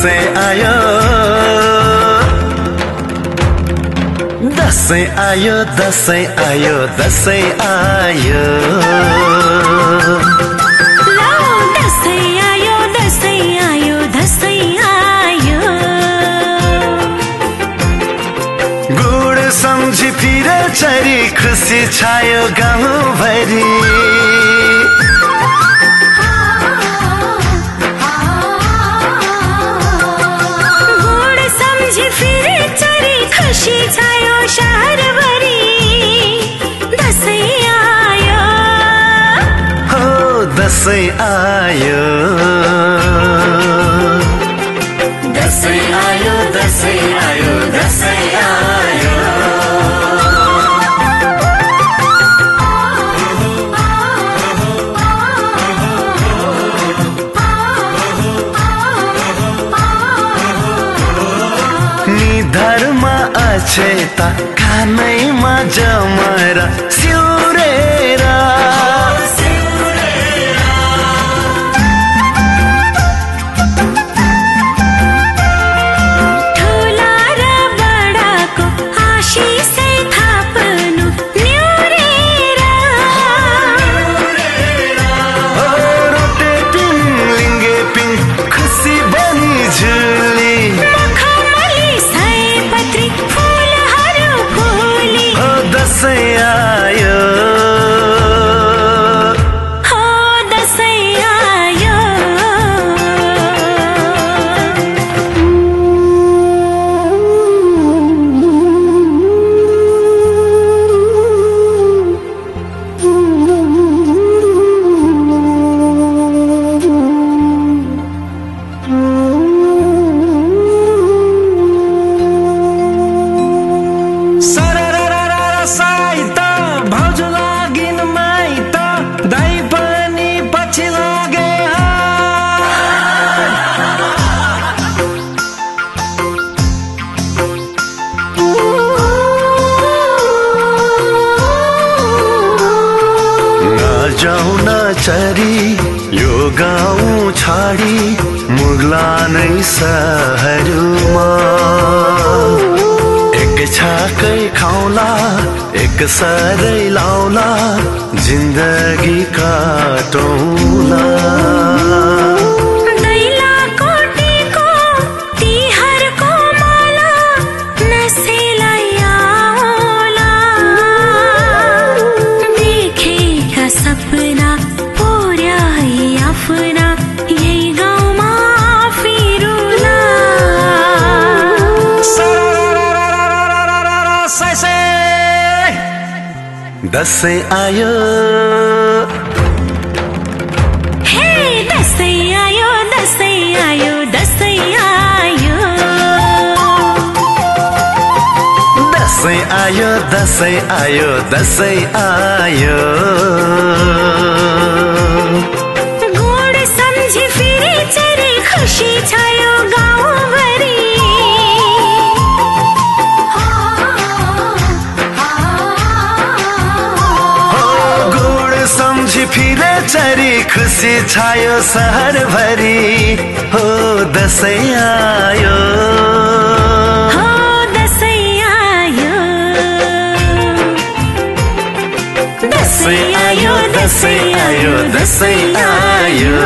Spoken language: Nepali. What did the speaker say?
आयो। दसैँ आयो दसैँ आयो दसैँ आयो। दसैँ आयो दसैँ आयो दसैँ आयो। गुड सम्झी फिर चरी खुसी छायो गाउँभरि दसैँ आयो। दसैँ आयो दसैँ आयो दसैँ आयो। निधारमा अचेता खानैमा जमरा सिउरेर नचरी यो गाउँ छाडी मुगला नै सहरमा। एक छाकै खाउला एक सरै लाउला जिन्दगी काटौला। सपना दसैँ आयो। हे दसैँ आयो दसैँ आयो दसैँ आयो। दसैँ आयो दसैँ आयो दसैँ आयो। फिरे चरी खुसी छायो सहरभरि हो दसैँ आयो। हो दसैँ आयो। दसैँ आयो दसैँ आयो दसैँ आयो।